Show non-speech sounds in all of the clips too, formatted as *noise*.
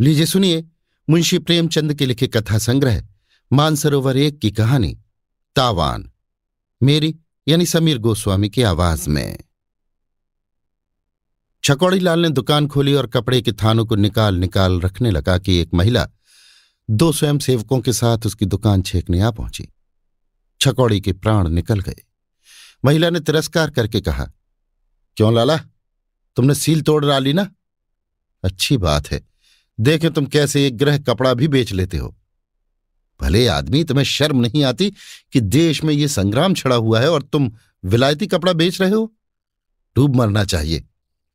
लीजिए, सुनिए। मुंशी प्रेमचंद के लिखे कथा संग्रह, मानसरोवर एक की कहानी, तावान। मेरी, यानी समीर गोस्वामी की आवाज़ में। छकौड़ी लाल ने दुकान खोली और कपड़े के थानों को निकाल निकाल रखने लगा कि एक महिला दो स्वयं सेवकों के साथ उसकी दुकान छेकने आ पहुँची। छकौड़ी के प्राण निकल गए। महिला ने तिरस्कार करके कहा, क्यों लाला? तुमने सील तोड़ डाली ना? अच्छी बात है। देखें तुम कैसे एक ग्रह कपड़ा भी बेच लेते हो। भले आदमी, तुम्हें शर्म नहीं आती कि देश में यह संग्राम छड़ा हुआ है और तुम विलायती कपड़ा बेच रहे हो? डूब मरना चाहिए।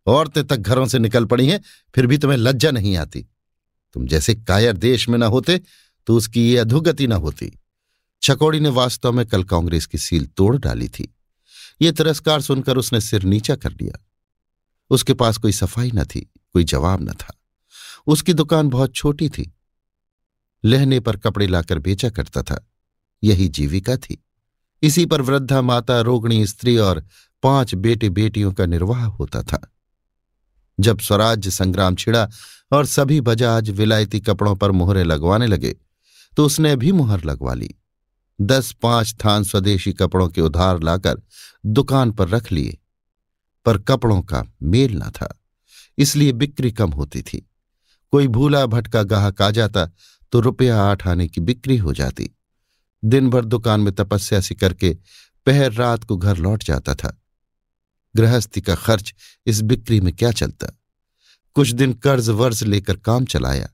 औरतें तक घरों से निकल पड़ी हैं, फिर भी तुम्हें लज्जा नहीं आती। तुम जैसे कायर देश में ना होते तो उसकी ये अधोगति न होती। छकौड़ी ने वास्तव में कल कांग्रेस की सील तोड़ डाली थी। ये तिरस्कार सुनकर उसने सिर नीचा कर लिया उसके पास कोई सफ़ाई न थी, कोई जवाब न था। उसकी दुकान बहुत छोटी थी। लहने पर कपड़े लाकर बेचा करता था। यही जीविका थी। इसी पर वृद्धा माता, रोगणी, स्त्री और पाँच बेटे बेटियों का निर्वाह होता था। जब स्वराज्य संग्राम छिड़ा और सभी बजाज विलायती कपड़ों पर मोहरें लगवाने लगे तो उसने भी मुहर लगवा ली। दस पाँच थान स्वदेशी कपड़ों के उधार लाकर दुकान पर रख लिए। पर कपड़ों का मेल न था, इसलिए बिक्री कम होती थी। कोई भूला भटका गाहक आ जाता तो रुपया आठ आने की बिक्री हो जाती। दिन भर दुकान में तपस्या सी करके पहर रात को घर लौट जाता था। गृहस्थी का खर्च इस बिक्री में क्या चलता? कुछ दिन कर्ज वर्ज लेकर काम चलाया।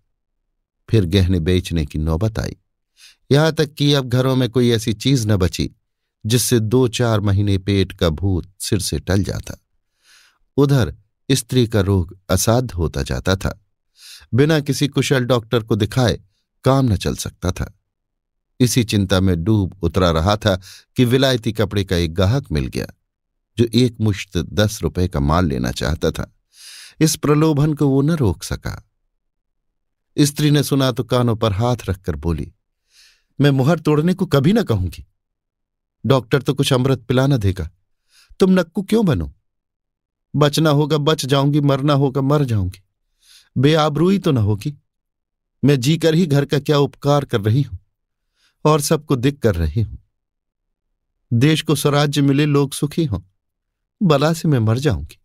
फिर गहने बेचने की नौबत आई। यहाँ तक कि अब घरों में कोई ऐसी चीज़ न बची, जिससे दो चार महीने पेट का भूत सिर से टल जाता। उधर स्त्री का रोग असाध्य होता जाता था। बिना किसी कुशल डॉक्टर को दिखाए काम न चल सकता था। इसी चिंता में डूब उतरा रहा था कि विलायती कपड़े का एक गाहक मिल गया, जो एक मुश्त दस रुपए का माल लेना चाहता था। इस प्रलोभन को वो न रोक सका। स्त्री ने सुना तो कानों पर हाथ रखकर बोली, मैं मुहर तोड़ने को कभी ना कहूँगी। डॉक्टर तो कुछ अमृत पिलाना देगा। तुम नक्कू क्यों बनो? बचना होगा, बच जाऊँगी, मरना होगा, मर जाऊँगी। बेआबरूई तो न होगी। मैं जीकर ही घर का क्या उपकार कर रही हूँ और सबको दिख कर रही हूँ। देश को स्वराज्य मिले, लोग सुखी हों। बला से मैं मर जाऊँगी।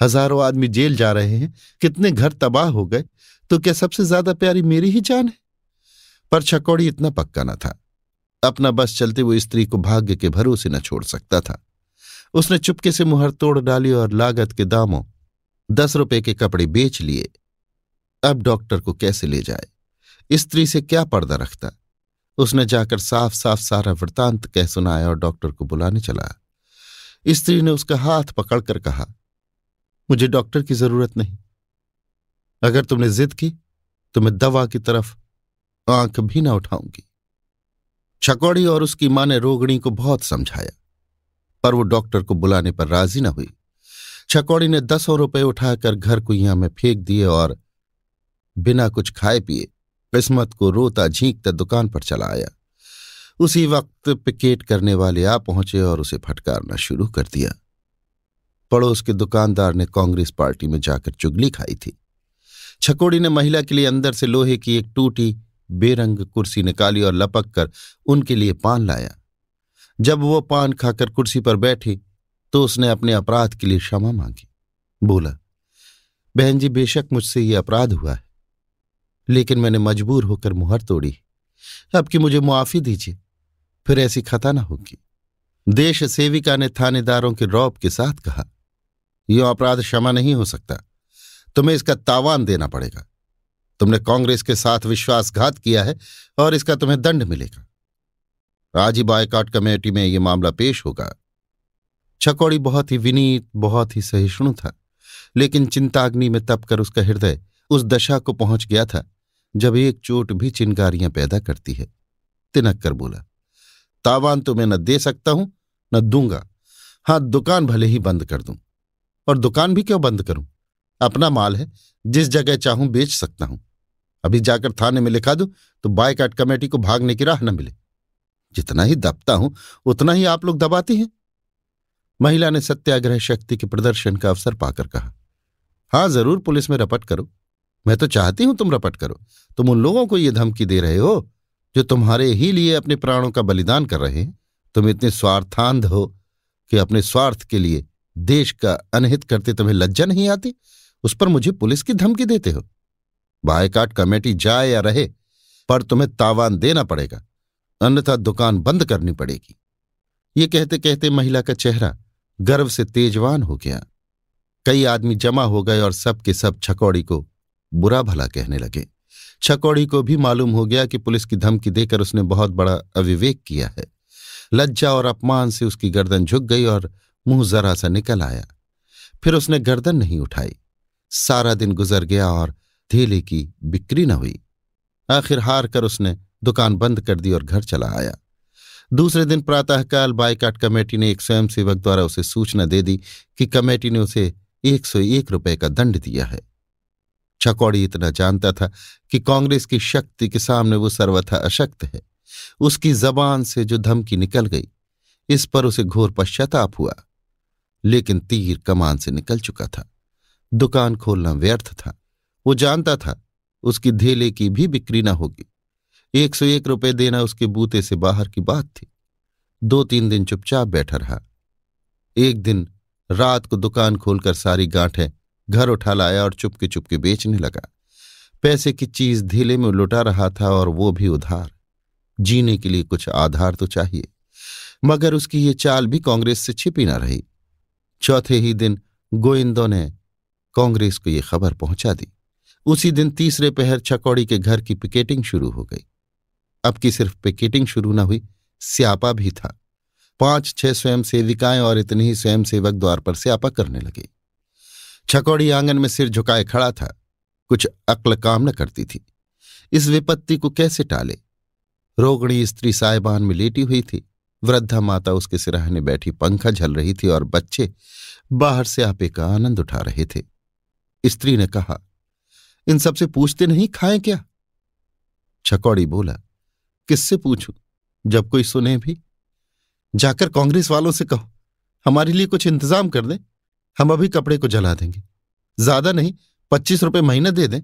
हज़ारों आदमी जेल जा रहे हैं। कितने घर तबाह हो गए। तो क्या सबसे ज़्यादा प्यारी मेरी ही जान है? पर छकौड़ी इतना पक्का न था। अपना बस चलते वो स्त्री को भाग्य के भरोसे न छोड़ सकता था। उसने चुपके से मुहर तोड़ डाली और लागत के दामों दस रुपए के कपड़े बेच लिए। अब डॉक्टर को कैसे ले जाए? स्त्री से क्या पर्दा रखता? उसने जाकर साफ़ साफ़ सारा वृतांत कह सुनाया और डॉक्टर को बुलाने चला। स्त्री ने उसका हाथ पकड़कर कहा, मुझे डॉक्टर की ज़रूरत नहीं। अगर तुमने जिद की तो मैं दवा की तरफ़ आँख भी ना उठाऊँगी। छकौड़ी और उसकी माँ ने रोगणी को बहुत समझाया, पर वो डॉक्टर को बुलाने पर राज़ी न हुई। छकौड़ी ने दसों रुपए उठाकर घर कुइया में फेंक दिए और बिना कुछ खाए पिए किस्मत को रोता झींकता दुकान पर चला आया। उसी वक्त पिकेट करने वाले आ पहुँचे और उसे फटकारना शुरू कर दिया। पड़ोस के दुकानदार ने कांग्रेस पार्टी में जाकर चुगली खाई थी। छकोड़ी ने महिला के लिए अंदर से लोहे की एक टूटी, बेरंग कुर्सी निकाली और लपक कर उनके लिए पान लाया। जब वो पान खाकर कुर्सी पर बैठी तो उसने अपने अपराध के लिए क्षमा मांगी। बोला, बहन जी, बेशक मुझसे ये अपराध हुआ है, लेकिन मैंने मजबूर होकर मुहर तोड़ी। अब कि मुझे मुआफी दीजिए, फिर ऐसी खता ना होगी। देश सेविका ने थानेदारों के रौब के साथ कहा यह अपराध क्षमा नहीं हो सकता। तुम्हें इसका तावान देना पड़ेगा। तुमने कांग्रेस के साथ विश्वासघात किया है और इसका तुम्हें दंड मिलेगा। आज ही बायकाट कमेटी में यह मामला पेश होगा। छकौड़ी बहुत ही विनीत, बहुत ही सहिष्णु था। लेकिन चिंताग्नि में तप कर उसका हृदय उस दशा को पहुँच गया था, जब एक चोट भी चिनकारियाँ पैदा करती है। तिनक कर बोला, तावान तो मैं न दे सकता हूँ, न दूँगा। हाँ, दुकान भले ही बंद कर दूँ। और दुकान भी क्यों बंद करूँ? अपना माल है, जिस जगह चाहूँ बेच सकता हूँ। अभी जाकर थाने में लिखा दूँ तो बायकाट कमेटी को भागने की राह न मिले। जितना ही दबता हूँ, उतना ही आप लोग दबाते हैं। महिला ने सत्याग्रह शक्ति के प्रदर्शन का अवसर पाकर कहा, हाँ, ज़रूर पुलिस में रपट करो। मैं तो चाहती हूँ तुम रपट करो। तुम उन लोगों को यह धमकी दे रहे हो, जो तुम्हारे ही लिए अपने प्राणों का बलिदान कर रहे हैं। तुम इतने स्वार्थांध हो कि अपने स्वार्थ के लिए देश का अनहित करते तुम्हें लज्जा नहीं आती? उस पर मुझे पुलिस की धमकी देते हो। बायकाट कमेटी जाए या रहे, पर तुम्हें तावान देना पड़ेगा। अन्यथा दुकान बंद करनी पड़ेगी। ये कहते कहते महिला का चेहरा गर्व से तेजवान हो गया। कई आदमी जमा हो गए और सब के सब छकौड़ी को बुरा भला कहने लगे। छकौड़ी को भी मालूम हो गया कि पुलिस की धमकी देकर उसने बहुत बड़ा अविवेक किया है। लज्जा और अपमान से उसकी गर्दन झुक गई और मुँह जरा सा निकल आया। फिर उसने गर्दन नहीं उठाई। सारा दिन गुजर गया और धेले की बिक्री न हुई। आखिर हार कर उसने दुकान बंद कर दी और घर चला आया। दूसरे दिन प्रातःकाल बायकाट कमेटी ने एक स्वयंसेवक द्वारा उसे सूचना दे दी कि कमेटी ने उसे एक सौ एक रुपए का दंड दिया है। छकौड़ी इतना जानता था कि कांग्रेस की शक्ति के सामने वो सर्वथा अशक्त है। उसकी जबान से जो धमकी निकल गई, इस पर उसे घोर पश्चाताप हुआ। लेकिन तीर कमान से निकल चुका था। दुकान खोलना व्यर्थ था। वो जानता था, उसकी धेले की भी बिक्री न होगी। एक सौ एक रुपये देना उसके बूते से बाहर की बात थी। दो तीन दिन चुपचाप बैठा रहा। एक दिन रात को दुकान खोलकर सारी गांठें घर उठा लाया और चुपके चुपके बेचने लगा। पैसे की चीज़ धीले में लुटा रहा था और वो भी उधार। जीने के लिए कुछ आधार तो चाहिए, मगर उसकी ये चाल भी कांग्रेस से छिपी ना रही। चौथे ही दिन गोइंदो ने कांग्रेस को ये खबर पहुँचा दी। उसी दिन तीसरे पहर छकौड़ी के घर की पिकेटिंग शुरू हो गई। अब की सिर्फ़ पिकेटिंग शुरू न हुई, स्यापा भी था। पाँच, छह स्वयं सेविकाएँ और इतने ही स्वयं सेवक द्वार पर स्यापा करने लगे। छकौड़ी आँगन में सिर झुकाए खड़ा था, कुछ अक्ल काम न करती थी। इस विपत्ति को कैसे टाले? रोगणी स्त्री साहिबान में लेटी हुई थी, वृद्धा माता उसके सिराहने बैठी पंखा झल रही थी और बच्चे बाहर से आपे का आनंद उठा रहे थे। स्त्री ने कहा, इन सबसे पूछते नहीं खाएँ क्या? छकौड़ी बोला किससे पूछूँ? जब कोई सुने भी। जाकर कांग्रेस वालों से कहो, हमारे लिए कुछ इंतज़ाम कर दें, हम अभी कपड़े को जला देंगे। ज़्यादा नहीं, पच्चीस रुपए महीना दे दें।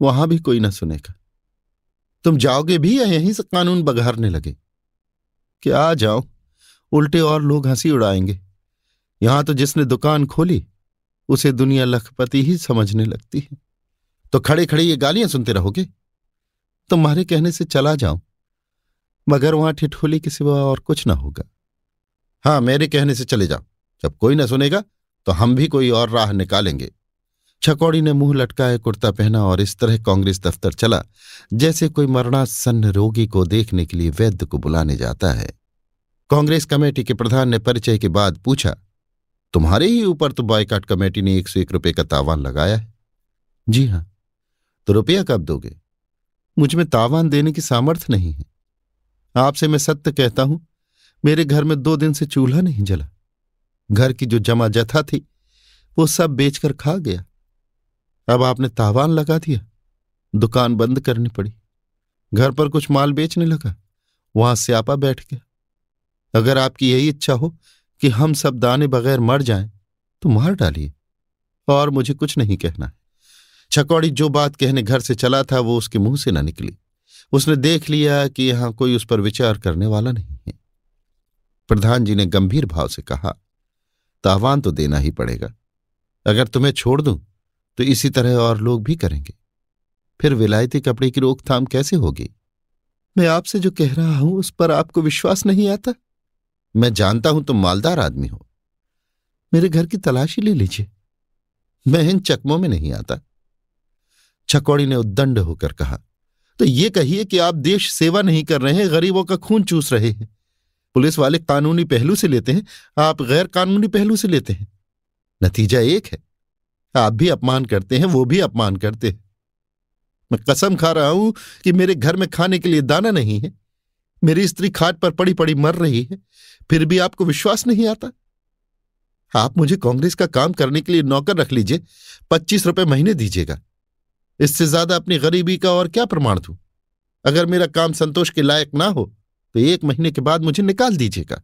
वहाँ भी कोई ना सुनेगा तुम जाओगे भी या यहीं से कानून बघारने लगे? क्या जाओ, उल्टे और लोग हँसी उड़ाएँगे। यहाँ तो जिसने दुकान खोली, उसे दुनिया लखपति ही समझने लगती है। तो खड़े खड़े ये गालियाँ सुनते रहोगे? तुम्हारे कहने से चला जाऊँ, मगर वहाँ ठिठोली के सिवा और कुछ ना होगा। हाँ मेरे कहने से चले जाओ जब कोई ना सुनेगा तो हम भी कोई और राह निकालेंगे। छकौड़ी ने मुँह लटकाए, कुर्ता पहना और इस तरह कांग्रेस दफ्तर चला, जैसे कोई मरणासन्न रोगी को देखने के लिए वैद्य को बुलाने जाता है। कांग्रेस कमेटी के प्रधान ने परिचय के बाद पूछा, तुम्हारे ही ऊपर तो बॉयकाट कमेटी ने एक सौ एक रुपये का तावान लगाया है? जी हाँ। तो रुपया कब दोगे? मुझमें तावान देने की सामर्थ्य नहीं है। आपसे मैं सत्य कहता हूँ, मेरे घर में दो दिन से चूल्हा नहीं जला। घर की जो जमा जथा थी, वो सब बेचकर खा गया। अब आपने तावान लगा दिया। दुकान बंद करनी पड़ी। घर पर कुछ माल बेचने लगा। वहाँ स्यापा बैठ गया। अगर आपकी यही इच्छा हो कि हम सब दाने बगैर मर जाएँ तो मार डालिए। और मुझे कुछ नहीं कहना है। छकौड़ी जो बात कहने घर से चला था, वो उसके मुँह से न निकली। उसने देख लिया कि यहाँ कोई उस पर विचार करने वाला नहीं है। प्रधान जी ने गंभीर भाव से कहा, तावान तो देना ही पड़ेगा। अगर तुम्हें छोड़ दूँ तो इसी तरह और लोग भी करेंगे। फिर विलायती कपड़े की रोकथाम कैसे होगी? मैं आपसे जो कह रहा हूँ, उस पर आपको विश्वास नहीं आता? मैं जानता हूँ तुम मालदार आदमी हो। मेरे घर की तलाशी ले लीजिए। मैं इन चकमों में नहीं आता। छकौड़ी ने उद्दंड होकर कहा तो ये कहिए कि आप देश सेवा नहीं कर रहे हैं, गरीबों का खून चूस रहे हैं। पुलिस वाले कानूनी पहलू से लेते हैं, आप गैर कानूनी पहलू से लेते हैं। नतीजा एक है, आप भी अपमान करते हैं, वो भी अपमान करते हैं। मैं कसम खा रहा हूँ कि मेरे घर में खाने के लिए दाना नहीं है, मेरी स्त्री खाट पर पड़ी पड़ी मर रही है, फिर भी आपको विश्वास नहीं आता। आप मुझे कांग्रेस का काम करने के लिए नौकर रख लीजिए, पच्चीस रुपए महीने दीजिएगा। इससे ज़्यादा अपनी गरीबी का और क्या प्रमाण दू? अगर मेरा काम संतोष के लायक ना हो तो एक महीने के बाद मुझे निकाल दीजिएगा।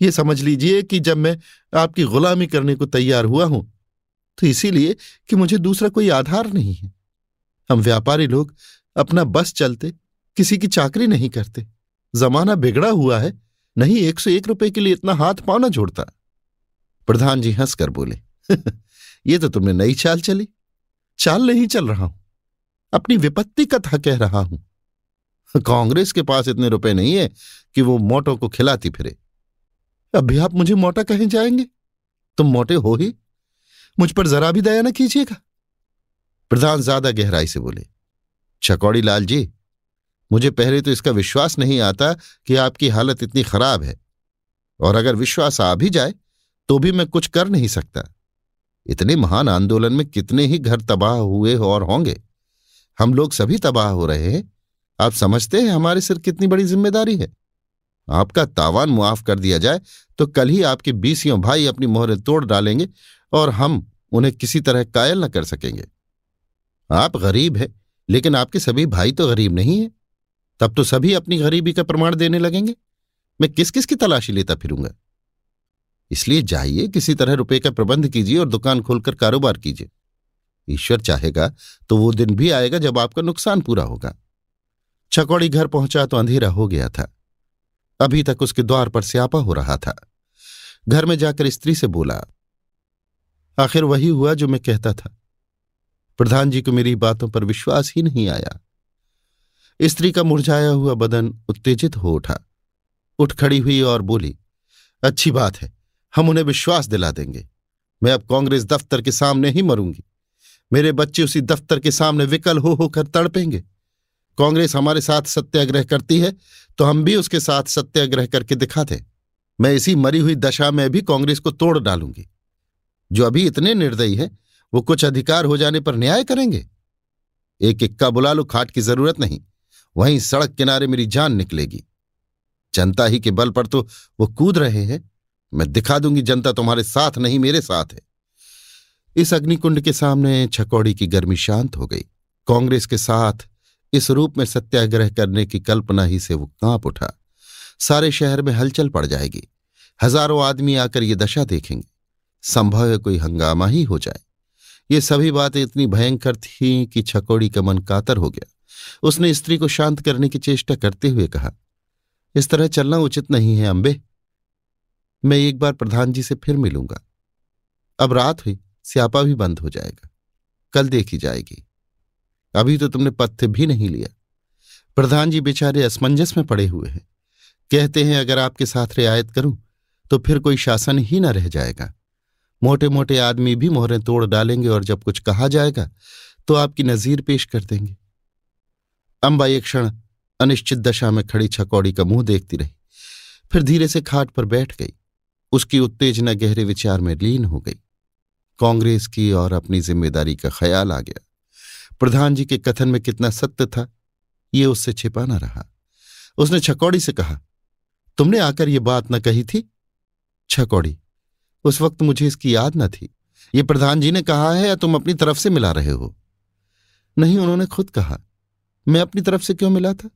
ये समझ लीजिए कि जब मैं आपकी गुलामी करने को तैयार हुआ हूँ तो इसीलिए कि मुझे दूसरा कोई आधार नहीं है। हम व्यापारी लोग अपना बस चलते, किसी की चाकरी नहीं करते। जमाना बिगड़ा हुआ है, नहीं एक सौ एक रुपए के लिए इतना हाथ पाव ना जोड़ता। प्रधान जी हंसकर बोले, *laughs* ये तो तुमने नई चाल चली। चाल नहीं चल रहा हूँ। अपनी विपत्ति कथा कह रहा हूँ। कांग्रेस के पास इतने रुपए नहीं है कि वो मोटो को खिलाती फिरे। अभी आप मुझे मोटा कहीं जाएँगे? तुम मोटे हो ही। मुझ पर जरा भी दया न कीजिएगा। प्रधान ज़्यादा गहराई से बोले, चकौड़ी लाल जी, मुझे पहले तो इसका विश्वास नहीं आता कि आपकी हालत इतनी खराब है। और अगर विश्वास आ भी जाए तो भी मैं कुछ कर नहीं सकता। इतने महान आंदोलन में कितने ही घर तबाह हुए और होंगे। हम लोग सभी तबाह हो रहे हैं। आप समझते हैं हमारे सिर कितनी बड़ी ज़िम्मेदारी है। आपका तावान मुआफ कर दिया जाए तो कल ही आपके बीसियों भाई अपनी मोहरें तोड़ डालेंगे और हम उन्हें किसी तरह कायल न कर सकेंगे। आप गरीब हैं, लेकिन आपके सभी भाई तो गरीब नहीं हैं। तब तो सभी अपनी गरीबी का प्रमाण देने लगेंगे। मैं किस किस की तलाशी लेता फिरूँगा? इसलिए जाइए, किसी तरह रुपए का प्रबंध कीजिए और दुकान खोलकर कारोबार कीजिए। ईश्वर चाहेगा तो वो दिन भी आएगा जब आपका नुकसान पूरा होगा। छकौड़ी घर पहुँचा तो अंधेरा हो गया था। अभी तक उसके द्वार पर स्यापा हो रहा था। घर में जाकर स्त्री से बोला, आखिर वही हुआ जो मैं कहता था। प्रधान जी को मेरी बातों पर विश्वास ही नहीं आया। स्त्री का मुरझाया हुआ बदन उत्तेजित हो उठा। उठ खड़ी हुई और बोली, अच्छी बात है। हम उन्हें विश्वास दिला देंगे। मैं अब कांग्रेस दफ्तर के सामने ही मरूँगी। मेरे बच्चे उसी दफ्तर के सामने विकल हो होकर तड़पेंगे। कांग्रेस हमारे साथ सत्याग्रह करती है तो हम भी उसके साथ सत्याग्रह करके दिखाते। मैं इसी मरी हुई दशा में भी कांग्रेस को तोड़ डालूँगी। जो अभी इतने निर्दयी हैं, वो कुछ अधिकार हो जाने पर न्याय करेंगे। एक इक्का बुला लो, खाट की ज़रूरत नहीं। वहीं सड़क किनारे मेरी जान निकलेगी। जनता ही के बल पर तो वो कूद रहे हैं। मैं दिखा दूँगी, जनता तुम्हारे साथ नहीं, मेरे साथ है। इस अग्निकुंड के सामने छकौड़ी की गर्मी शांत हो गई। कांग्रेस के साथ इस रूप में सत्याग्रह करने की कल्पना ही से वो काँप उठा। सारे शहर में हलचल पड़ जाएगी। हज़ारों आदमी आकर ये दशा देखेंगे। संभव है कोई हंगामा ही हो जाए। ये सभी बातें इतनी भयंकर थीं कि छकौड़ी का मन कातर हो गया। उसने स्त्री को शांत करने की चेष्टा करते हुए कहा, इस तरह चलना उचित नहीं है, अंबे। मैं एक बार प्रधान जी से फिर मिलूँगा। अब रात हुई, स्यापा भी बंद हो जाएगा। कल देखी जाएगी। अभी तो तुमने पथ्य भी नहीं लिया। प्रधान जी बेचारे असमंजस में पड़े हुए हैं। कहते हैं, अगर आपके साथ रियायत करूँ तो फिर कोई शासन ही न रह जाएगा। मोटे मोटे आदमी भी मोहरें तोड़ डालेंगे और जब कुछ कहा जाएगा तो आपकी नजीर पेश कर देंगे। अंबा एक क्षण अनिश्चित दशा में खड़ी छकौड़ी का मुँह देखती रही। फिर धीरे से खाट पर बैठ गई। उसकी उत्तेजना गहरे विचार में लीन हो गई। कांग्रेस की और अपनी ज़िम्मेदारी का ख्याल आ गया। प्रधान जी के कथन में कितना सत्य था, ये उससे छिपा न रहा। उसने छकौड़ी से कहा, तुमने आकर ये बात न कही थी? छकौड़ी, उस वक्त मुझे इसकी याद न थी। ये प्रधान जी ने कहा है, या तुम अपनी तरफ़ से मिला रहे हो? नहीं, उन्होंने खुद कहा। मैं अपनी तरफ़ से क्यों मिला था?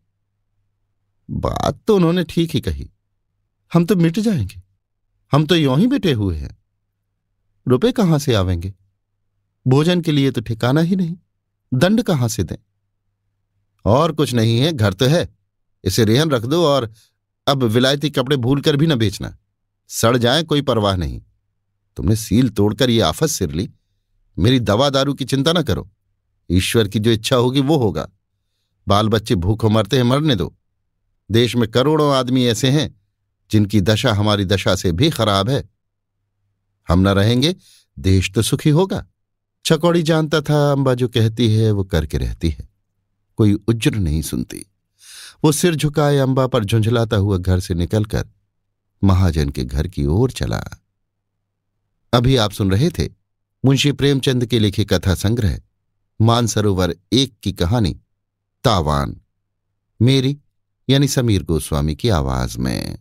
बात तो उन्होंने ठीक ही कही। हम तो मिट जाएँगे। हम तो यों ही बैठे हुए हैं। रुपए कहाँ से आवेंगे? भोजन के लिए तो ठिकाना ही नहीं। दंड कहाँ से दें? और कुछ नहीं है, घर तो है। इसे रेहन रख दो और अब विलायती कपड़े भूल कर भी न बेचना। सड़ जाए, कोई परवाह नहीं। तुमने सील तोड़कर ये आफत सिर ली। मेरी दवा दारू की चिंता न करो। ईश्वर की जो इच्छा होगी वो होगा। बाल बच्चे भूखों मरते हैं, मरने दो। देश में करोड़ों आदमी ऐसे हैं जिनकी दशा हमारी दशा से भी खराब है। हम न रहेंगे, देश तो सुखी होगा। छकौड़ी जानता था, अंबा जो कहती है, वो करके रहती है। कोई उज्र नहीं सुनती। वो सिर झुकाए अंबा पर झुंझलाता हुआ घर से निकलकर महाजन के घर की ओर चला। अभी आप सुन रहे थे मुंशी प्रेमचंद के लिखे कथा संग्रह, मानसरोवर एक की कहानी, तावान। मेरी, यानी समीर गोस्वामी की आवाज़ में।